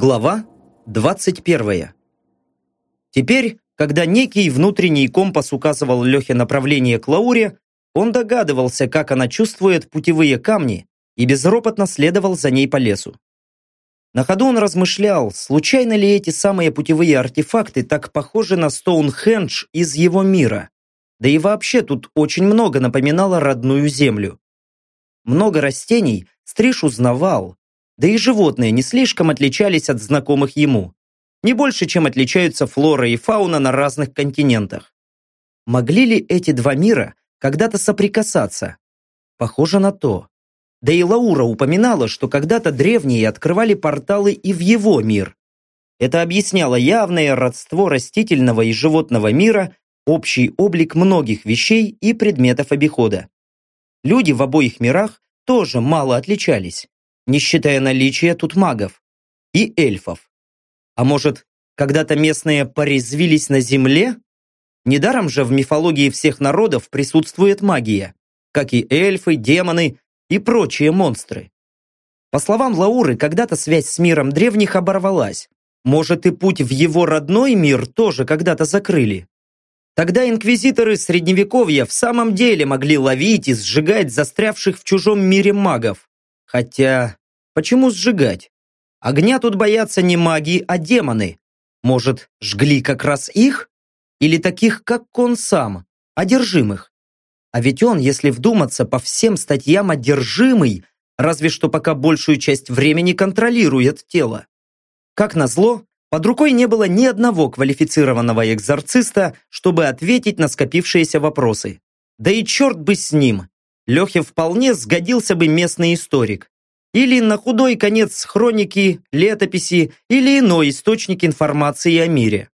Глава 21. Теперь, когда некий внутренний компас указывал Лехе направление к Лауре, он догадывался, как она чувствует путевые камни и безропотно следовал за ней по лесу. На ходу он размышлял, случайно ли эти самые путевые артефакты так похожи на Стоунхендж из его мира. Да и вообще тут очень много напоминало родную землю. Много растений Стриж узнавал, да и животные не слишком отличались от знакомых ему. Не больше, чем отличаются флора и фауна на разных континентах. Могли ли эти два мира когда-то соприкасаться? Похоже на то. Да и Лаура упоминала, что когда-то древние открывали порталы и в его мир. Это объясняло явное родство растительного и животного мира, общий облик многих вещей и предметов обихода. Люди в обоих мирах тоже мало отличались не считая наличия тут магов и эльфов. А может, когда-то местные порезвились на земле? Недаром же в мифологии всех народов присутствует магия, как и эльфы, демоны и прочие монстры. По словам Лауры, когда-то связь с миром древних оборвалась. Может, и путь в его родной мир тоже когда-то закрыли. Тогда инквизиторы Средневековья в самом деле могли ловить и сжигать застрявших в чужом мире магов. Хотя Почему сжигать? Огня тут боятся не маги, а демоны. Может, жгли как раз их? Или таких, как он сам, одержимых? А ведь он, если вдуматься, по всем статьям одержимый, разве что пока большую часть времени контролирует тело. Как назло, под рукой не было ни одного квалифицированного экзорциста, чтобы ответить на скопившиеся вопросы. Да и черт бы с ним! Лехе вполне сгодился бы местный историк или на худой конец хроники, летописи или иной источник информации о мире.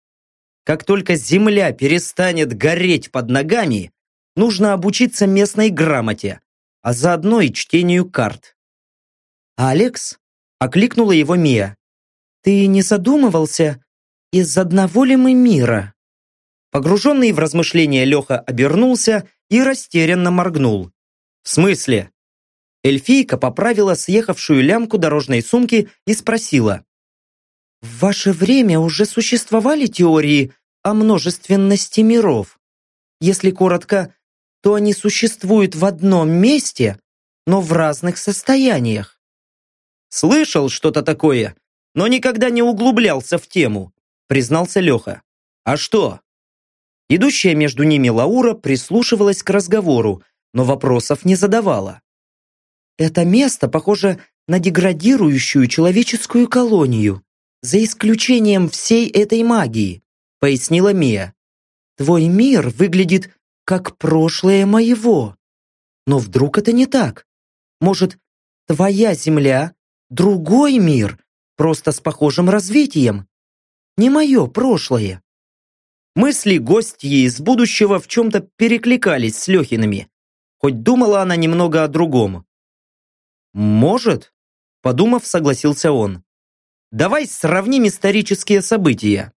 Как только земля перестанет гореть под ногами, нужно обучиться местной грамоте, а заодно и чтению карт. А «Алекс?» – окликнула его Мия. «Ты не задумывался, из одного ли мы мира?» Погруженный в размышления Леха обернулся и растерянно моргнул. «В смысле?» Эльфийка поправила съехавшую лямку дорожной сумки и спросила. «В ваше время уже существовали теории о множественности миров? Если коротко, то они существуют в одном месте, но в разных состояниях». «Слышал что-то такое, но никогда не углублялся в тему», признался Леха. «А что?» Идущая между ними Лаура прислушивалась к разговору, но вопросов не задавала. Это место похоже на деградирующую человеческую колонию, за исключением всей этой магии, пояснила Мия. Твой мир выглядит как прошлое моего. Но вдруг это не так? Может, твоя земля – другой мир, просто с похожим развитием? Не мое прошлое. Мысли гостьи из будущего в чем-то перекликались с Лехиными, хоть думала она немного о другом. «Может?» – подумав, согласился он. «Давай сравним исторические события».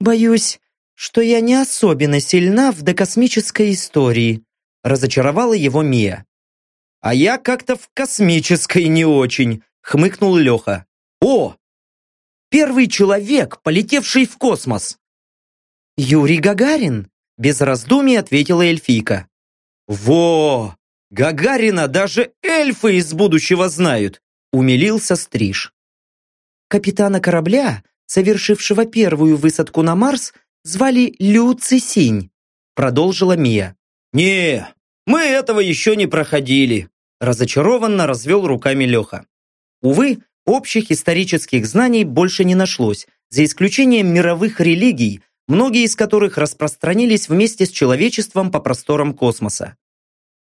«Боюсь, что я не особенно сильна в докосмической истории», – разочаровала его Мия. «А я как-то в космической не очень», – хмыкнул Леха. «О! Первый человек, полетевший в космос!» «Юрий Гагарин», – без раздумий ответила эльфийка. «Во! Гагарина даже эльфы из будущего знают!» умилился Стриж. Капитана корабля, совершившего первую высадку на Марс, звали Лю Цисинь, продолжила Мия. «Не, мы этого еще не проходили», разочарованно развел руками Леха. Увы, общих исторических знаний больше не нашлось, за исключением мировых религий, многие из которых распространились вместе с человечеством по просторам космоса.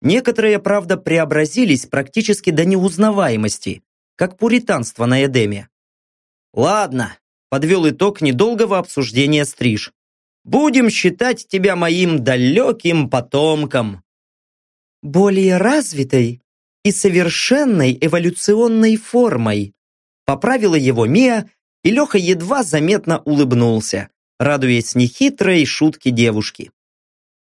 Некоторые, правда, преобразились практически до неузнаваемости, как пуританство на Эдеме. «Ладно», – подвел итог недолгого обсуждения Стриж. «Будем считать тебя моим далеким потомком». «Более развитой и совершенной эволюционной формой», поправила его Мия, и Леха едва заметно улыбнулся, радуясь нехитрой шутке девушки.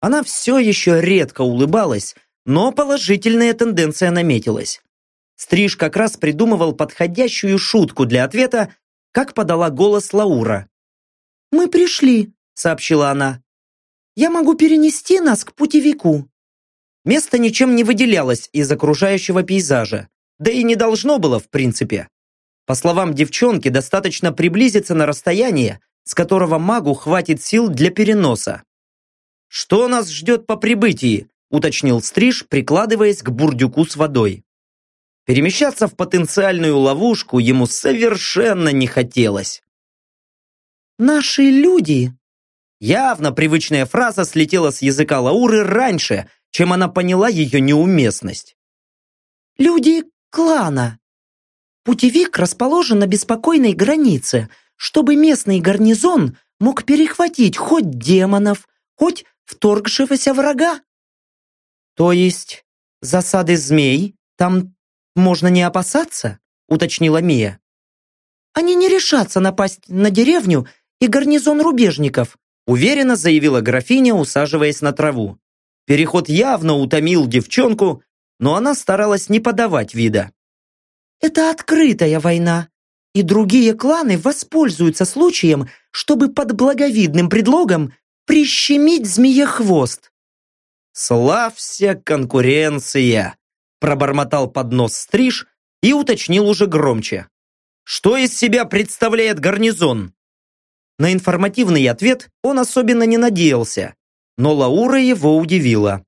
Она все еще редко улыбалась, но положительная тенденция наметилась. Стриж как раз придумывал подходящую шутку для ответа, как подала голос Лаура. «Мы пришли», — сообщила она. «Я могу перенести нас к путевику». Место ничем не выделялось из окружающего пейзажа, да и не должно было в принципе. По словам девчонки, достаточно приблизиться на расстояние, с которого магу хватит сил для переноса. «Что нас ждет по прибытии?» – уточнил Стриж, прикладываясь к бурдюку с водой. Перемещаться в потенциальную ловушку ему совершенно не хотелось. «Наши люди!» Явно привычная фраза слетела с языка Лауры раньше, чем она поняла ее неуместность. «Люди клана. Путевик расположен на беспокойной границе, чтобы местный гарнизон мог перехватить хоть демонов, хоть вторгшегося врага. То есть засады змей там можно не опасаться? Уточнила Мия. Они не решатся напасть на деревню и гарнизон рубежников, уверенно заявила графиня, усаживаясь на траву. Переход явно утомил девчонку, но она старалась не подавать вида. Это открытая война, и другие кланы воспользуются случаем, чтобы под благовидным предлогом прищемить змеехвост. «Славься, конкуренция!» пробормотал под нос стриж и уточнил уже громче. «Что из себя представляет гарнизон?» На информативный ответ он особенно не надеялся, но Лаура его удивила.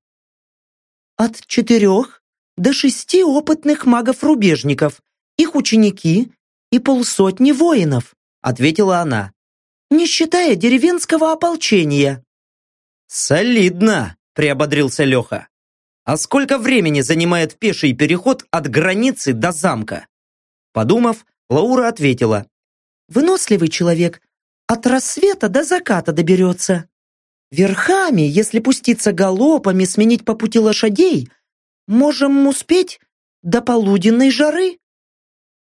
«От четырех до шести опытных магов-рубежников, их ученики и полсотни воинов», ответила она, «не считая деревенского ополчения». «Солидно», приободрился Леха. «А сколько времени занимает пеший переход от границы до замка?» Подумав, Лаура ответила. «Выносливый человек от рассвета до заката доберется. Верхами, если пуститься галопами, сменить по пути лошадей, Можем успеть до полуденной жары?»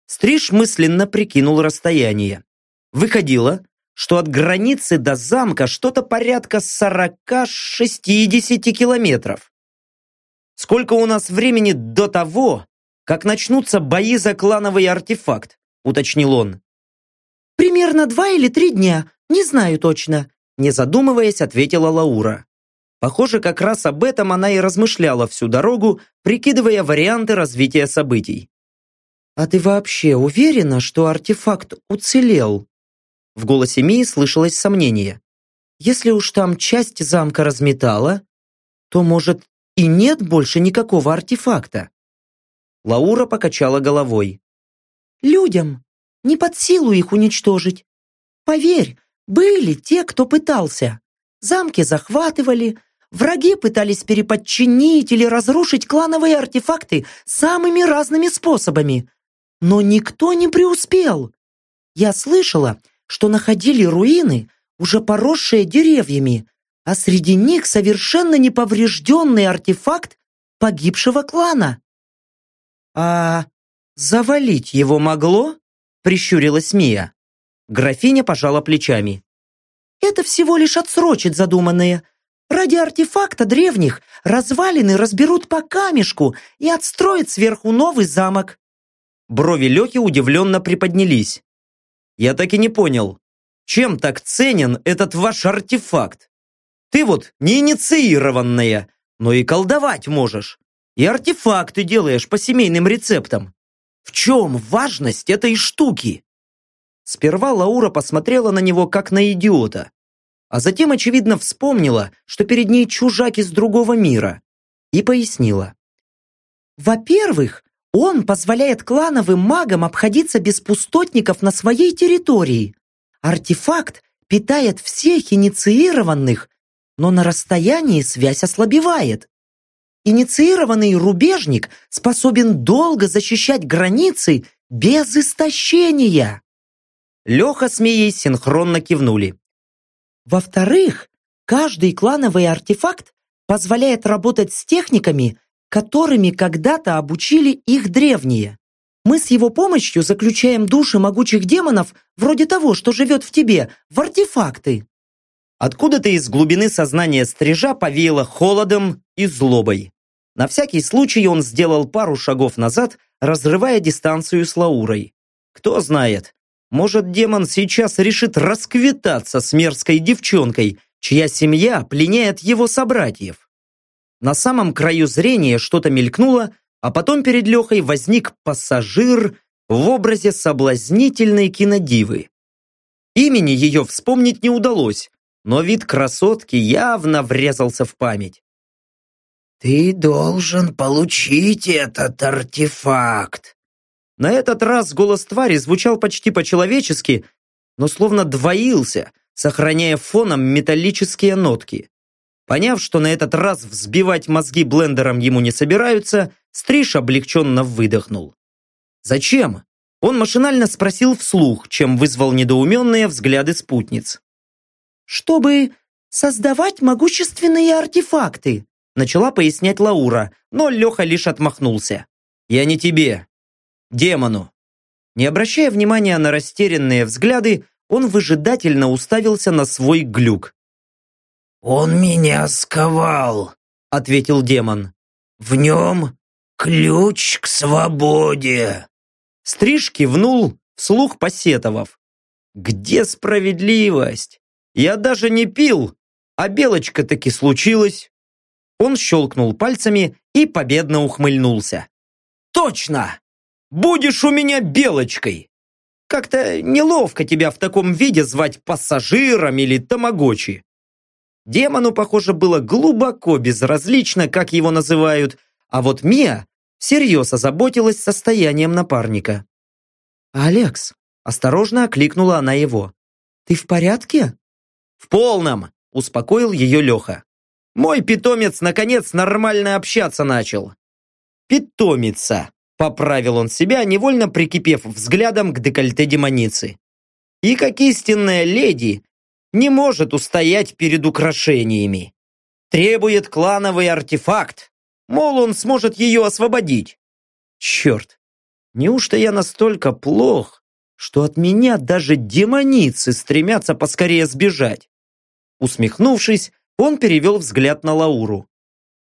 Стриж мысленно прикинул расстояние. Выходило, что от границы до замка что-то порядка 40-60 километров. Сколько у нас времени до того, как начнутся бои за клановый артефакт, уточнил он. Примерно два или три дня, не знаю точно, не задумываясь, ответила Лаура. Похоже, как раз об этом она и размышляла всю дорогу, прикидывая варианты развития событий. «А ты вообще уверена, что артефакт уцелел?» В голосе Мии слышалось сомнение. «Если уж там часть замка разметала, то, может, и нет больше никакого артефакта?» Лаура покачала головой. «Людям не под силу их уничтожить. Поверь, были те, кто пытался. Замки захватывали, Враги пытались переподчинить или разрушить клановые артефакты самыми разными способами. Но никто не преуспел. Я слышала, что находили руины, уже поросшие деревьями, а среди них совершенно неповрежденный артефакт погибшего клана. «А завалить его могло?» – прищурилась Мия. Графиня пожала плечами. «Это всего лишь отсрочит задуманное. Ради артефакта древних развалины разберут по камешку и отстроят сверху новый замок. Брови Лехи удивленно приподнялись. Я так и не понял, чем так ценен этот ваш артефакт? Ты вот не инициированная, но и колдовать можешь. И артефакты делаешь по семейным рецептам. В чем важность этой штуки? Сперва Лаура посмотрела на него как на идиота, а затем, очевидно, вспомнила, что перед ней чужак из другого мира, и пояснила. Во-первых, он позволяет клановым магам обходиться без пустотников на своей территории. Артефакт питает всех инициированных, но на расстоянии связь ослабевает. Инициированный рубежник способен долго защищать границы без истощения. Леха с Мией синхронно кивнули. Во-вторых, каждый клановый артефакт позволяет работать с техниками, которыми когда-то обучили их древние. Мы с его помощью заключаем души могучих демонов, вроде того, что живет в тебе, в артефакты. Откуда-то из глубины сознания стрижа повеяло холодом и злобой. На всякий случай он сделал пару шагов назад, разрывая дистанцию с Лаурой. Кто знает, Может, демон сейчас решит расквитаться с мерзкой девчонкой, чья семья пленяет его собратьев. На самом краю зрения что-то мелькнуло, а потом перед Лехой возник пассажир в образе соблазнительной кинодивы. Имени ее вспомнить не удалось, но вид красотки явно врезался в память. «Ты должен получить этот артефакт!» На этот раз голос твари звучал почти по-человечески, но словно двоился, сохраняя фоном металлические нотки. Поняв, что на этот раз взбивать мозги блендером ему не собираются, Стриж облегченно выдохнул. «Зачем?» Он машинально спросил вслух, чем вызвал недоуменные взгляды спутниц. «Чтобы создавать могущественные артефакты», начала пояснять Лаура, но Леха лишь отмахнулся. «Я не тебе. Демону». Не обращая внимания на растерянные взгляды, он выжидательно уставился на свой глюк. «Он меня сковал», — ответил демон. «В нем ключ к свободе». Стриж кивнул, вслух посетовав. «Где справедливость? Я даже не пил, а белочка таки случилась». Он щелкнул пальцами и победно ухмыльнулся. «Точно! Будешь у меня белочкой! Как-то неловко тебя в таком виде звать пассажиром или тамагочи». Демону, похоже, было глубоко безразлично, как его называют, а вот Мия всерьез озаботилась состоянием напарника. «Алекс!» – осторожно окликнула она его. «Ты в порядке?» «В полном!» – успокоил ее Леха. «Мой питомец, наконец, нормально общаться начал». «Питомица!» – поправил он себя, невольно прикипев взглядом к декольте демоницы. «И как истинная леди, не может устоять перед украшениями. Требует клановый артефакт, Мол, он сможет ее освободить. Черт, неужто я настолько плох, что от меня даже демоницы стремятся поскорее сбежать? Усмехнувшись, он перевел взгляд на Лауру.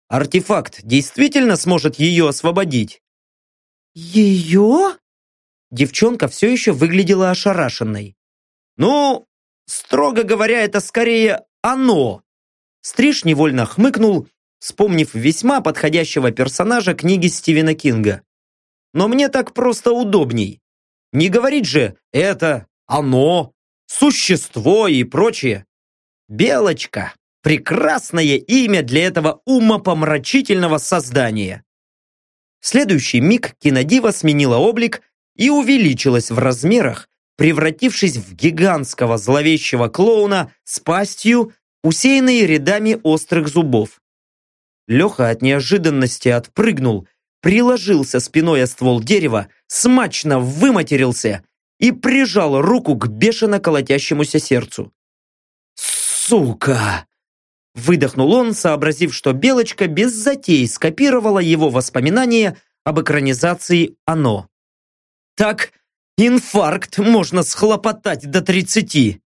Артефакт действительно сможет ее освободить? Ее? Девчонка все еще выглядела ошарашенной. Ну, строго говоря, это скорее оно. Стриж невольно хмыкнул вспомнив весьма подходящего персонажа книги Стивена Кинга. Но мне так просто удобней. Не говорить же «это», «оно», «существо» и прочее. Белочка – прекрасное имя для этого умопомрачительного создания. В следующий миг кинодива сменила облик и увеличилась в размерах, превратившись в гигантского зловещего клоуна с пастью, усеянной рядами острых зубов. Леха от неожиданности отпрыгнул, приложился спиной о ствол дерева, смачно выматерился и прижал руку к бешено колотящемуся сердцу. «Сука!» Выдохнул он, сообразив, что Белочка без затей скопировала его воспоминания об экранизации «Оно». «Так инфаркт можно схлопотать до тридцати!»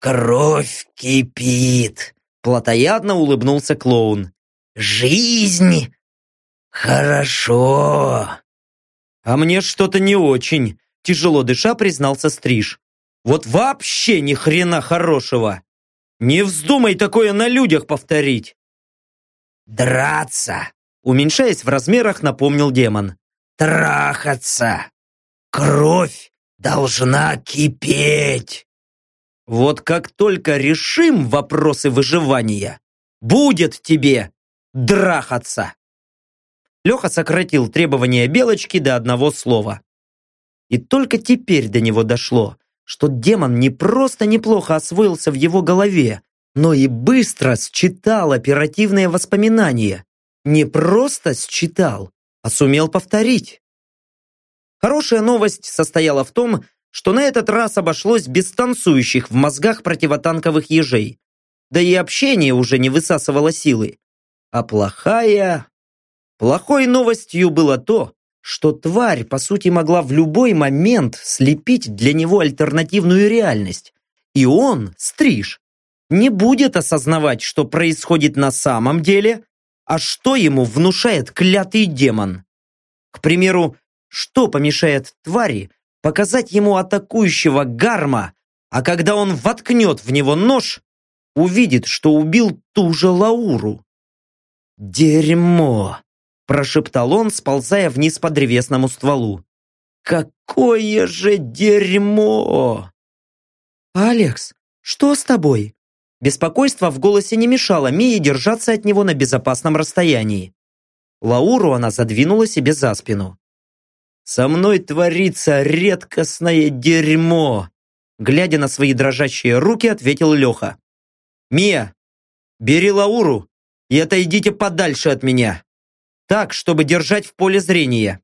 «Кровь кипит!» Платоядно улыбнулся клоун. «Жизнь! Хорошо!» «А мне что-то не очень», тяжело дыша признался Стриж. «Вот вообще ни хрена хорошего! Не вздумай такое на людях повторить!» «Драться!» Уменьшаясь в размерах, напомнил демон. «Трахаться! Кровь должна кипеть!» Вот как только решим вопросы выживания, будет тебе драхаться. Леха сократил требования Белочки до одного слова. И только теперь до него дошло, что демон не просто неплохо освоился в его голове, но и быстро считал оперативные воспоминания. Не просто считал, а сумел повторить. Хорошая новость состояла в том, что на этот раз обошлось без танцующих в мозгах противотанковых ежей. Да и общение уже не высасывало силы. А плохая... Плохой новостью было то, что тварь, по сути, могла в любой момент слепить для него альтернативную реальность. И он, Стриж, не будет осознавать, что происходит на самом деле, а что ему внушает клятый демон. К примеру, что помешает твари показать ему атакующего гарма, а когда он воткнет в него нож, увидит, что убил ту же Лауру. «Дерьмо!» – прошептал он, сползая вниз по древесному стволу. «Какое же дерьмо!» «Алекс, что с тобой?» Беспокойство в голосе не мешало Мии держаться от него на безопасном расстоянии. Лауру она задвинула себе за спину. «Со мной творится редкостное дерьмо!» Глядя на свои дрожащие руки, ответил Леха. «Мия, бери Лауру и отойдите подальше от меня. Так, чтобы держать в поле зрения».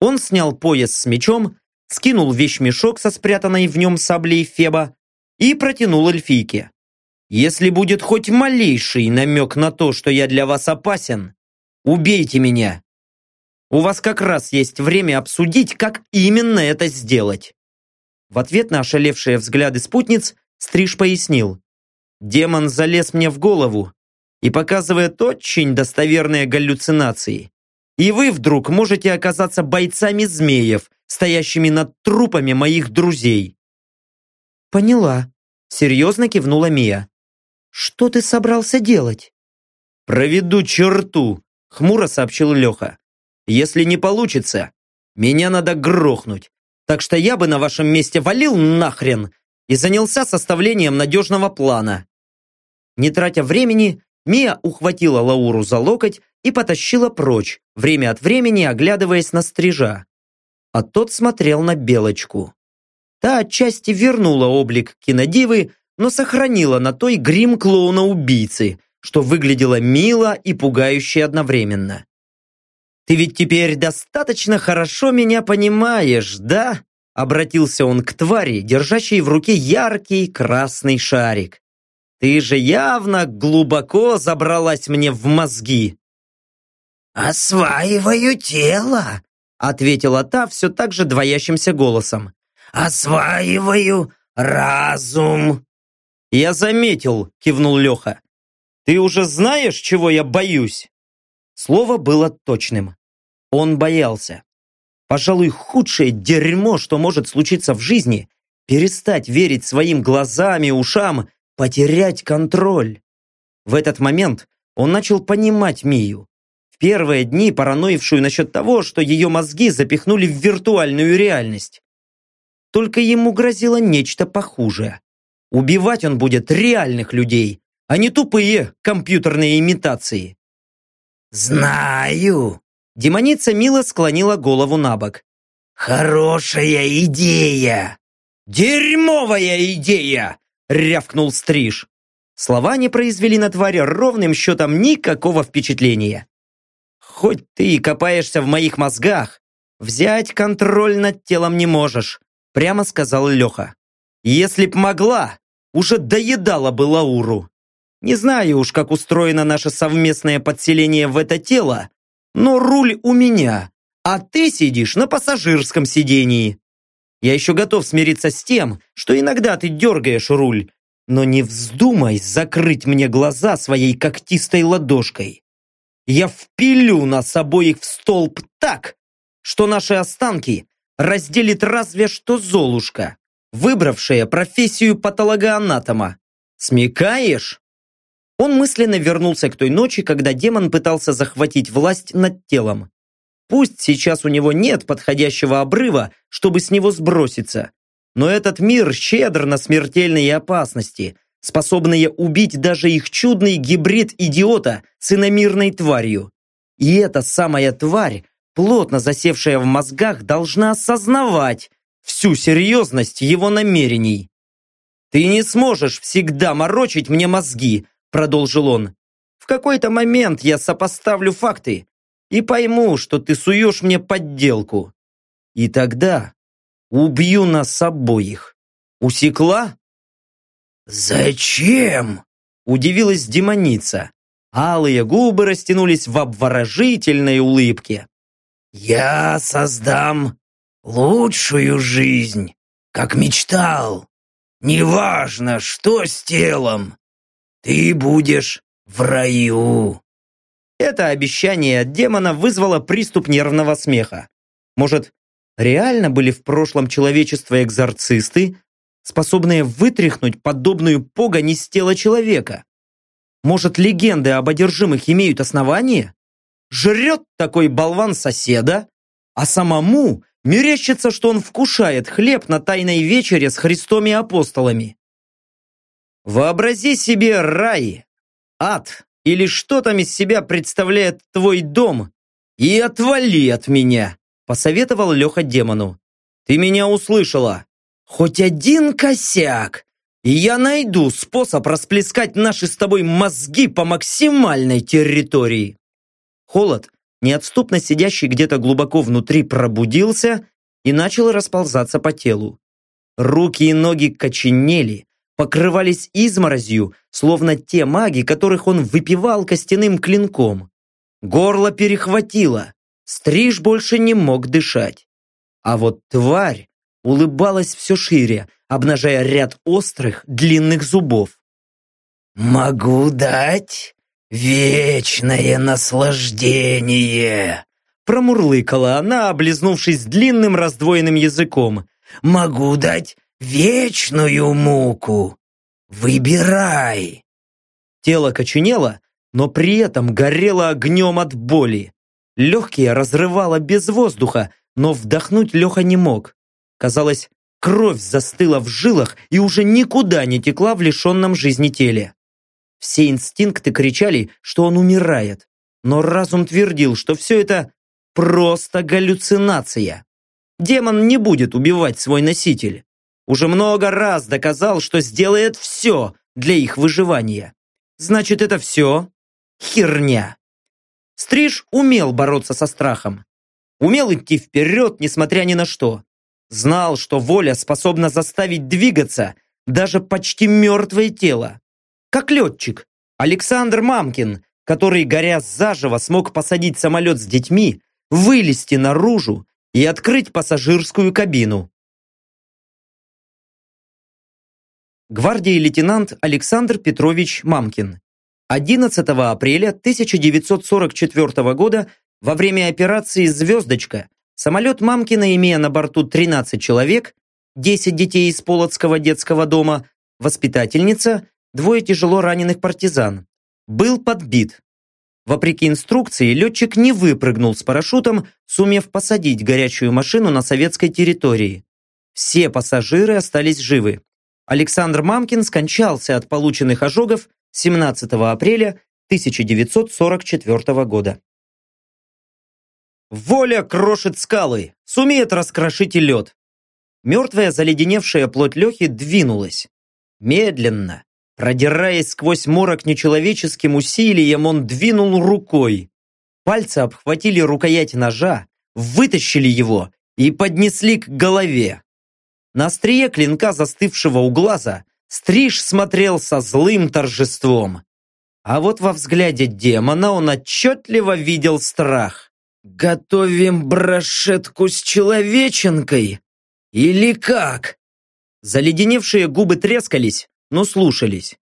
Он снял пояс с мечом, скинул вещмешок со спрятанной в нем саблей Феба и протянул эльфийке. Если будет хоть малейший намек на то, что я для вас опасен, убейте меня. У вас как раз есть время обсудить, как именно это сделать. В ответ на ошалевшие взгляды спутниц Стриж пояснил. Демон залез мне в голову и показывает очень достоверные галлюцинации. И вы вдруг можете оказаться бойцами змеев, стоящими над трупами моих друзей. Поняла. Серьезно кивнула Мия. Что ты собрался делать? Проведу черту, хмуро сообщил Леха. Если не получится, меня надо грохнуть. Так что я бы на вашем месте валил нахрен и занялся составлением надежного плана. Не тратя времени, Мия ухватила Лауру за локоть и потащила прочь, время от времени оглядываясь на стрижа. А тот смотрел на Белочку. Та отчасти вернула облик кинодивы, но сохранила на той грим клоуна-убийцы, что выглядело мило и пугающе одновременно. «Ты ведь теперь достаточно хорошо меня понимаешь, да?» Обратился он к твари, держащей в руке яркий красный шарик. «Ты же явно глубоко забралась мне в мозги!» «Осваиваю тело!» ответила та все так же двоящимся голосом. «Осваиваю разум!» «Я заметил», — кивнул Леха. «Ты уже знаешь, чего я боюсь?» Слово было точным. Он боялся. Пожалуй, худшее дерьмо, что может случиться в жизни, перестать верить своим глазам и ушам, потерять контроль. В этот момент он начал понимать Мию. В первые дни параноившую насчет того, что ее мозги запихнули в виртуальную реальность. Только ему грозило нечто похуже. Убивать он будет реальных людей, а не тупые компьютерные имитации. «Знаю!» Демоница мило склонила голову на бок. «Хорошая идея!» «Дерьмовая идея!» — рявкнул Стриж. Слова не произвели на тварь ровным счетом никакого впечатления. «Хоть ты и копаешься в моих мозгах, взять контроль над телом не можешь», прямо сказал Леха. «Если б могла, уже доедала бы Лауру. Не знаю уж, как устроено наше совместное подселение в это тело, но руль у меня, а ты сидишь на пассажирском сидении. Я еще готов смириться с тем, что иногда ты дергаешь руль, но не вздумай закрыть мне глаза своей когтистой ладошкой. Я впилю нас обоих в столб так, что наши останки разделит разве что Золушка выбравшая профессию патологоанатома. Смекаешь? Он мысленно вернулся к той ночи, когда демон пытался захватить власть над телом. Пусть сейчас у него нет подходящего обрыва, чтобы с него сброситься, но этот мир щедр на смертельные опасности, способные убить даже их чудный гибрид идиота с иномирной тварью. И эта самая тварь, плотно засевшая в мозгах, должна осознавать, всю серьезность его намерений. «Ты не сможешь всегда морочить мне мозги», продолжил он. «В какой-то момент я сопоставлю факты и пойму, что ты суешь мне подделку. И тогда убью нас обоих. Усекла?» «Зачем?» Удивилась демоница. Алые губы растянулись в обворожительной улыбке. «Я создам лучшую жизнь, как мечтал. Неважно, что с телом, ты будешь в раю. Это обещание от демона вызвало приступ нервного смеха. Может, Реально были в прошлом человечества экзорцисты, способные вытряхнуть подобную погонь из тела человека? Может, легенды об одержимых имеют основание? Жрет такой болван соседа, а самому мерещится, что он вкушает хлеб на тайной вечере с Христом и апостолами. Вообрази себе рай, ад или что там из себя представляет твой дом и отвали от меня, посоветовал Леха демону. Ты меня услышала. Хоть один косяк, и я найду способ расплескать наши с тобой мозги по максимальной территории. Холод, неотступно сидящий где-то глубоко внутри, пробудился и начал расползаться по телу. Руки и ноги коченели, покрывались изморозью, словно те маги, которых он выпивал костяным клинком. Горло перехватило, стриж больше не мог дышать. А вот тварь улыбалась все шире, обнажая ряд острых, длинных зубов. «Могу дать вечное наслаждение!» Промурлыкала она, облизнувшись длинным раздвоенным языком. «Могу дать вечную муку! Выбирай!» Тело коченело, но при этом горело огнем от боли. Легкие разрывало без воздуха, но вдохнуть Леха не мог. Казалось, кровь застыла в жилах и уже никуда не текла в лишенном жизни теле. Все инстинкты кричали, что он умирает, но разум твердил, что все это просто галлюцинация. Демон не будет убивать свой носитель. Уже много раз доказал, что сделает все для их выживания. Значит, это все херня. Стриж умел бороться со страхом. Умел идти вперед, несмотря ни на что. Знал, что воля способна заставить двигаться даже почти мертвое тело. Как летчик Александр Мамкин, который, горя заживо, смог посадить самолет с детьми, вылезти наружу и открыть пассажирскую кабину. Гвардии лейтенант Александр Петрович Мамкин. 11 апреля 1944 года во время операции «Звездочка» Самолет Мамкина, имея на борту 13 человек, 10 детей из Полоцкого детского дома, воспитательница, двое тяжело раненых партизан, был подбит. Вопреки инструкции, летчик не выпрыгнул с парашютом, сумев посадить горячую машину на советской территории. Все пассажиры остались живы. Александр Мамкин скончался от полученных ожогов 17 апреля 1944 года. Воля крошит скалы, сумеет раскрошить и лед. Мертвая заледеневшая плоть Лехи двинулась. Медленно, продираясь сквозь морок нечеловеческим усилием, он двинул рукой. Пальцы обхватили рукоять ножа, вытащили его и поднесли к голове. На острие клинка, застывшего у глаза, Стриж смотрел со злым торжеством. А вот во взгляде демона он отчетливо видел страх. «Готовим брошетку с человеченкой? Или как?» Заледеневшие губы трескались, но слушались.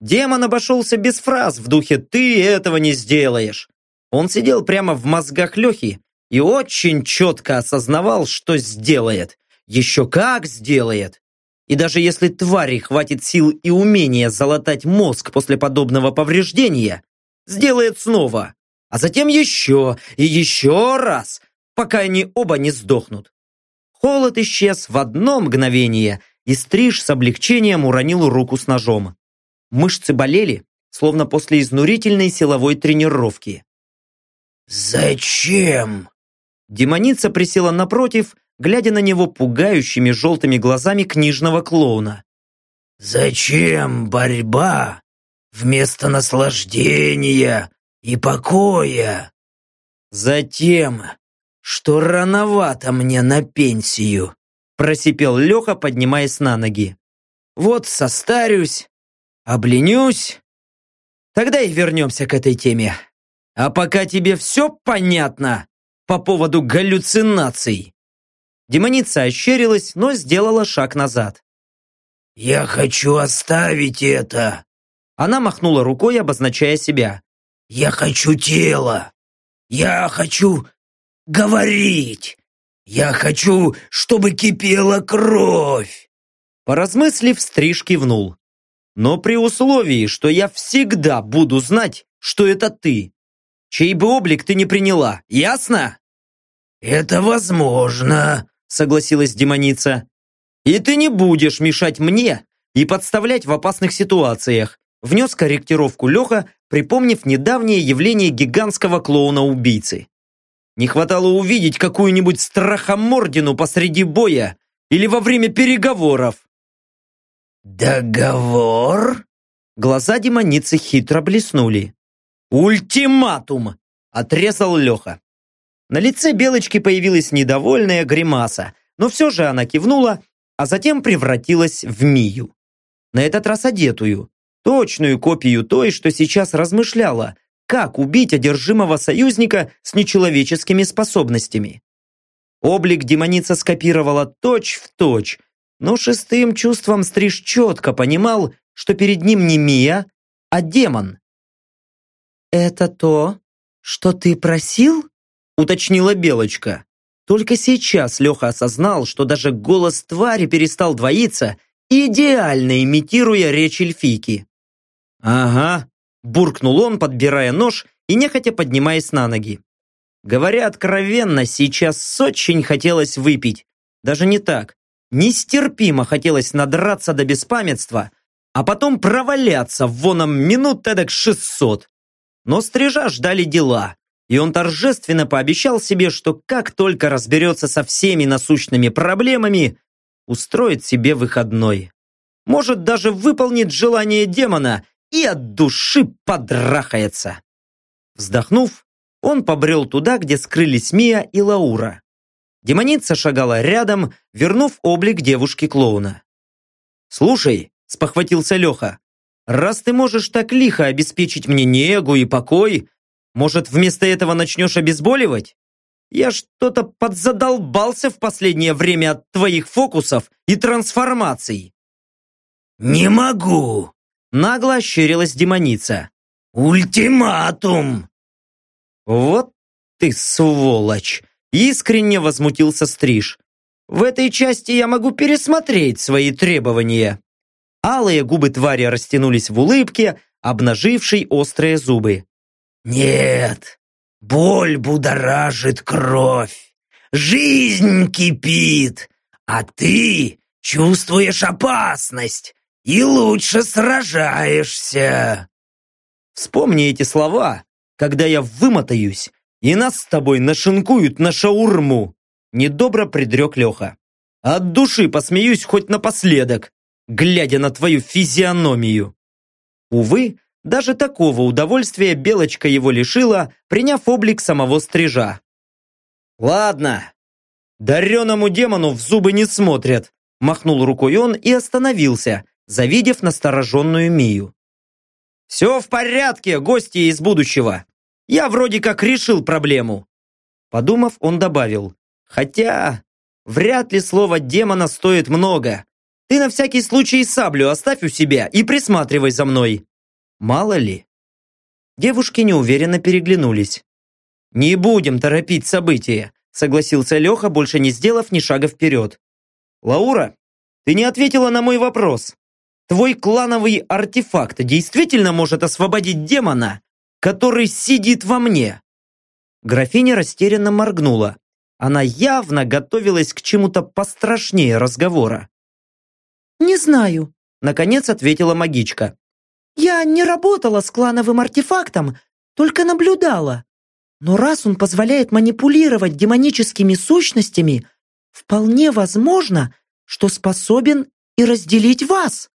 Демон обошелся без фраз в духе «ты этого не сделаешь». Он сидел прямо в мозгах Лехи и очень четко осознавал, что сделает. Еще как сделает. И даже если твари хватит сил и умения залатать мозг после подобного повреждения, сделает снова а затем еще и еще раз, пока они оба не сдохнут. Холод исчез в одно мгновение, и Стриж с облегчением уронил руку с ножом. Мышцы болели, словно после изнурительной силовой тренировки. «Зачем?» Демоница присела напротив, глядя на него пугающими желтыми глазами книжного клоуна. «Зачем борьба вместо наслаждения и покоя. Затем, что рановато мне на пенсию, просипел Леха, поднимаясь на ноги. Вот состарюсь, обленюсь, тогда и вернемся к этой теме. А пока тебе все понятно по поводу галлюцинаций. Демоница ощерилась, но сделала шаг назад. «Я хочу оставить это!» Она махнула рукой, обозначая себя. Я хочу тело. Я хочу говорить. Я хочу, чтобы кипела кровь!» Поразмыслив, Стриж кивнул. «Но при условии, что я всегда буду знать, что это ты. Чей бы облик ты не приняла, ясно?» «Это возможно», — согласилась демоница. «И ты не будешь мешать мне и подставлять в опасных ситуациях», внес корректировку Леха, припомнив недавнее явление гигантского клоуна-убийцы. Не хватало увидеть какую-нибудь страхомордину посреди боя или во время переговоров. «Договор?» Глаза демоницы хитро блеснули. «Ультиматум!» – отрезал Леха. На лице Белочки появилась недовольная гримаса, но все же она кивнула, а затем превратилась в Мию. На этот раз одетую, точную копию той, что сейчас размышляла, как убить одержимого союзника с нечеловеческими способностями. Облик демоница скопировала точь-в-точь, точь, но шестым чувством Стриж четко понимал, что перед ним не Мия, а демон. «Это то, что ты просил?» Уточнила Белочка. Только сейчас Леха осознал, что даже голос твари перестал двоиться, идеально имитируя речь эльфийки. «Ага», – буркнул он, подбирая нож и нехотя поднимаясь на ноги. Говоря откровенно, сейчас очень хотелось выпить. Даже не так. Нестерпимо хотелось надраться до беспамятства, а потом проваляться в воном минут эдак шестьсот. Но стрижа ждали дела, и он торжественно пообещал себе, что как только разберется со всеми насущными проблемами, устроит себе выходной. Может, даже выполнит желание демона и от души подрахается. Вздохнув, он побрел туда, где скрылись Мия и Лаура. Демоница шагала рядом, вернув облик девушки-клоуна. «Слушай», — спохватился Леха, «раз ты можешь так лихо обеспечить мне негу и покой, может, вместо этого начнешь обезболивать? Я что-то подзадолбался в последнее время от твоих фокусов и трансформаций. Не могу, нагло ощерилась демоница. Ультиматум. Вот ты сволочь, искренне возмутился Стриж. В этой части я могу пересмотреть свои требования. Алые губы твари растянулись в улыбке, обнажившей острые зубы. Нет, боль будоражит кровь, жизнь кипит, а ты чувствуешь опасность и лучше сражаешься. Вспомни эти слова, когда я вымотаюсь, и нас с тобой нашинкуют на шаурму, недобро предрек Леха. От души посмеюсь хоть напоследок, глядя на твою физиономию. Увы, даже такого удовольствия Белочка его лишила, приняв облик самого стрижа. «Ладно, дареному демону в зубы не смотрят», махнул рукой он и остановился, завидев настороженную Мию. «Все в порядке, гости из будущего. Я вроде как решил проблему». Подумав, он добавил, «Хотя, вряд ли слово демона стоит много. Ты на всякий случай саблю оставь у себя и присматривай за мной. Мало ли. Девушки неуверенно переглянулись. «Не будем торопить события», согласился Леха, больше не сделав ни шага вперед. «Лаура, ты не ответила на мой вопрос. Твой клановый артефакт действительно может освободить демона, который сидит во мне?» Графиня растерянно моргнула. Она явно готовилась к чему-то пострашнее разговора. «Не знаю», — наконец ответила магичка. Я не работала с клановым артефактом, только наблюдала. Но раз он позволяет манипулировать демоническими сущностями, вполне возможно, что способен и разделить вас.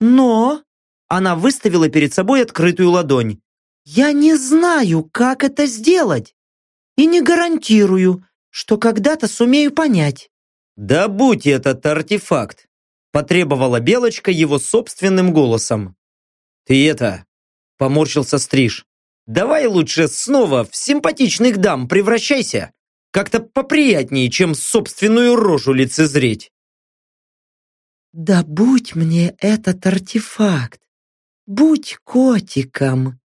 Но она выставила перед собой открытую ладонь. Я не знаю, как это сделать. И не гарантирую, что когда-то сумею понять. Да будь этот артефакт, потребовала Белочка его собственным голосом. «Ты это...» – поморщился Стриж. «Давай лучше снова в симпатичных дам превращайся. Как-то поприятнее, чем собственную рожу лицезреть». «Да будь мне этот артефакт! Будь котиком!»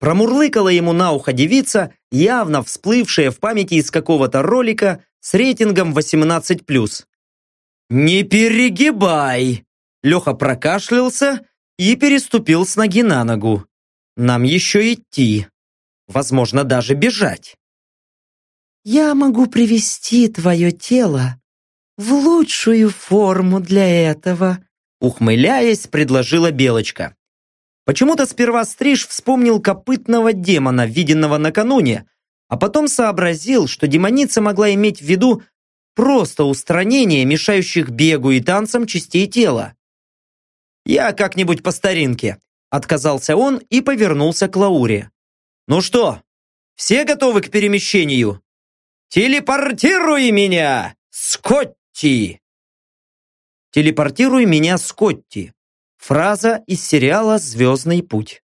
Промурлыкала ему на ухо девица, явно всплывшая в памяти из какого-то ролика с рейтингом 18+. «Не перегибай!» Леха прокашлялся и переступил с ноги на ногу. «Нам еще идти. Возможно, даже бежать». «Я могу привести твое тело в лучшую форму для этого», ухмыляясь, предложила Белочка. Почему-то сперва Стриж вспомнил копытного демона, виденного накануне, а потом сообразил, что демоница могла иметь в виду просто устранение мешающих бегу и танцам частей тела. «Я как-нибудь по старинке», – отказался он и повернулся к Лауре. «Ну что, все готовы к перемещению? Телепортируй меня, Скотти!» «Телепортируй меня, Скотти» – фраза из сериала «Звездный путь».